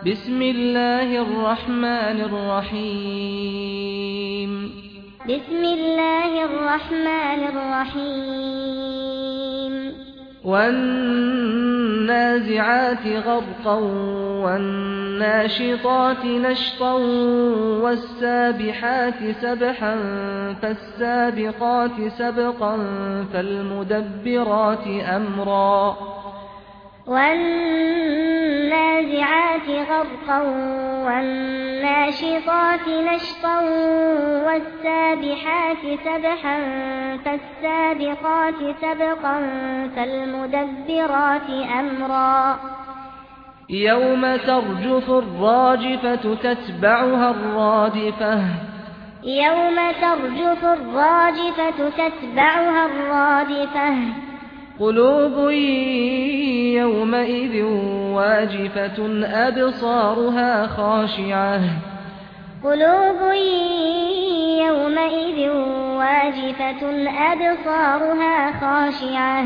بسم الله الرحمن الرحيم بسم الله الرحمن الرحيم والنازعات غرقا والناشطات نشطا والسابحات سبحا فالسابقات سبقا فالمدبرات أمرا والنازعات سبقا والناشطات نشطا والسابحات سبحا فالسابقات سبقا فالمدبرات أمرا يوم ترجف الراجفة تتبعها الرادفة يوم ترجف الراجفة تتبعها الرادفة قلوب يومئذ واجفة أبصارها خاشعة. قلوب يومئذ واجفة أبصارها خاشعة.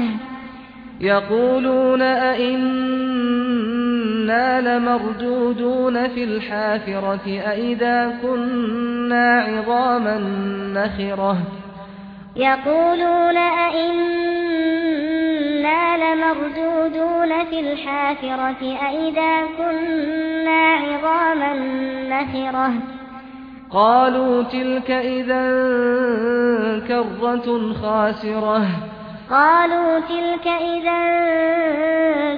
يقولون أئنا لمردودون في الحافرة أئذا كنا عظاما نخرة. يقولون أئنا المردودون في الحافرة أئذا كنا عظاما نخرة. قالوا تلك إذا كرة خاسرة. قالوا تلك إذا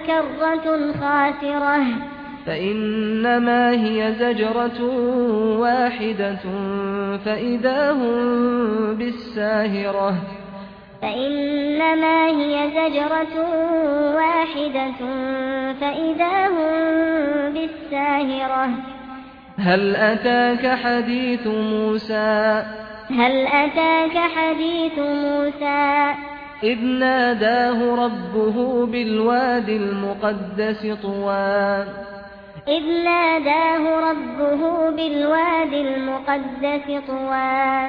كرة خاسرة. فإنما هي زجرة واحدة فإذا هم بالساهرة. فإنما هي زجرة واحدة فإذا هم بالساهرة. هل أتاك حديث موسى؟ هل أتاك حديث موسى؟ إذ ناداه ربه بالواد المقدس طوى. إذ ناداه ربه بالواد المقدس طوى.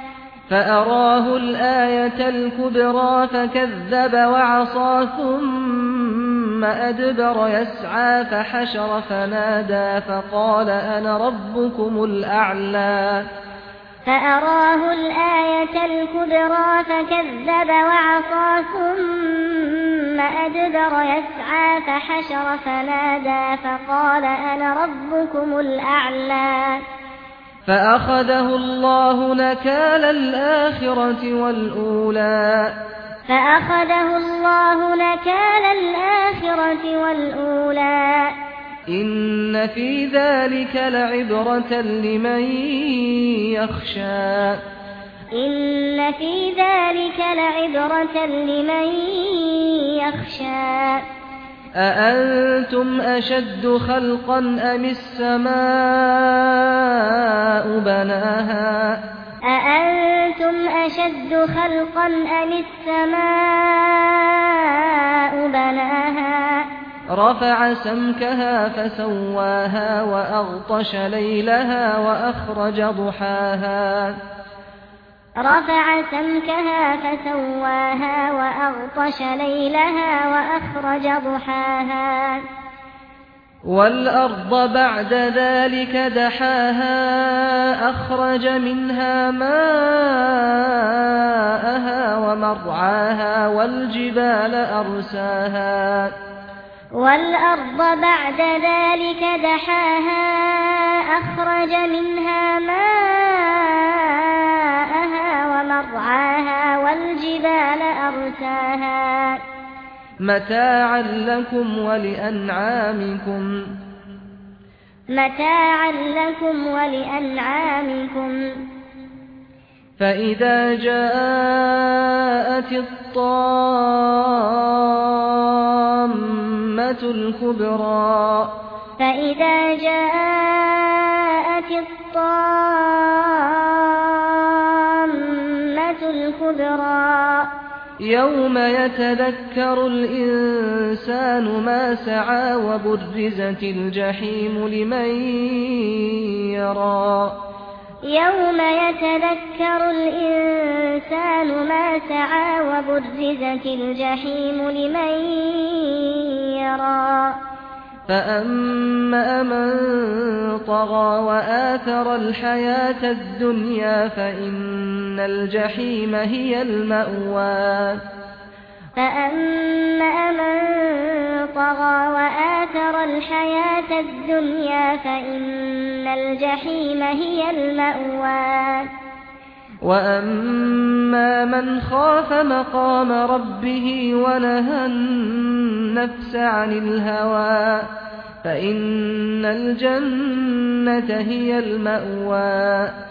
فأراه الآية الكبرى فكذب وعصى ثم أدبر يسعى فحشر فنادى فقال أنا ربكم الأعلى فأراه الآية الكبرى فكذب وعصى ثم أدبر يسعى فحشر فنادى فقال أنا ربكم الأعلى فأخذه الله نكال الآخرة والأولى. فأخذه الله نكال الآخرة والأولى. إن في ذلك لعبرة لمن يخشى. إن في ذلك لعبرة لمن يخشى. أأنتم أشد خلقا أم السماء بناها أأنتم أشد خلقا أم السماء بناها؟ رفع سمكها فسواها وأغطش ليلها وأخرج ضحاها. رفع سمكها فسواها وأغطش ليلها وأخرج ضحاها. والأرض بعد ذلك دحاها أخرج منها ماءها ومرعاها والجبال أرساها والأرض بعد ذلك دحاها أخرج منها ماءها ومرعاها والجبال أرساها متاعا لكم ولأنعامكم. متاعا لكم ولأنعامكم. فإذا جاءت الطامة الكبرى. فإذا جاءت الطامة الكبرى. يوم يتذكر الإنسان ما سعى وبرزت الجحيم لمن يرى يوم يتذكر الإنسان ما سعى وبرزت الجحيم لمن يرى فأما من طغى وآثر الحياة الدنيا فإن ان الجحيم هي المأوى فأما من طغى وآثر الحياة الدنيا فإن الجحيم هي المأوى وَأَمَّا مَنْ خَافَ مَقَامَ رَبِّهِ وَنَهَى النَّفْسَ عَنِ الْهَوَى فَإِنَّ الْجَنَّةَ هِيَ الْمَأْوَى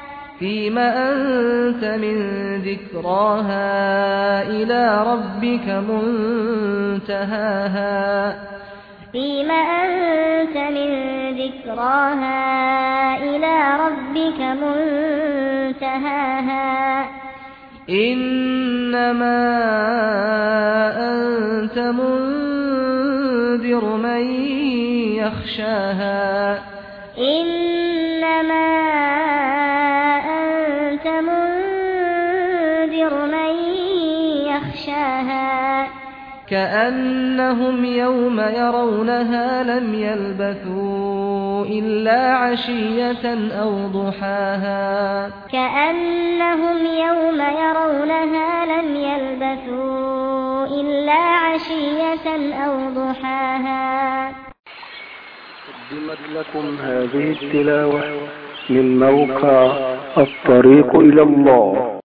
فيما أنت من ذكراها إلى ربك منتهاها. فيما أنت من ذكراها إلى ربك منتهاها. إنما أنت منذر من يخشاها. إنما يغشاها كأنهم يوم يرونها لم يلبثوا إلا عشية أو ضحاها كأنهم يوم يرونها لم يلبثوا إلا عشية أو ضحاها قدمت لكم هذه التلاوة من موقع الطريق إلى الله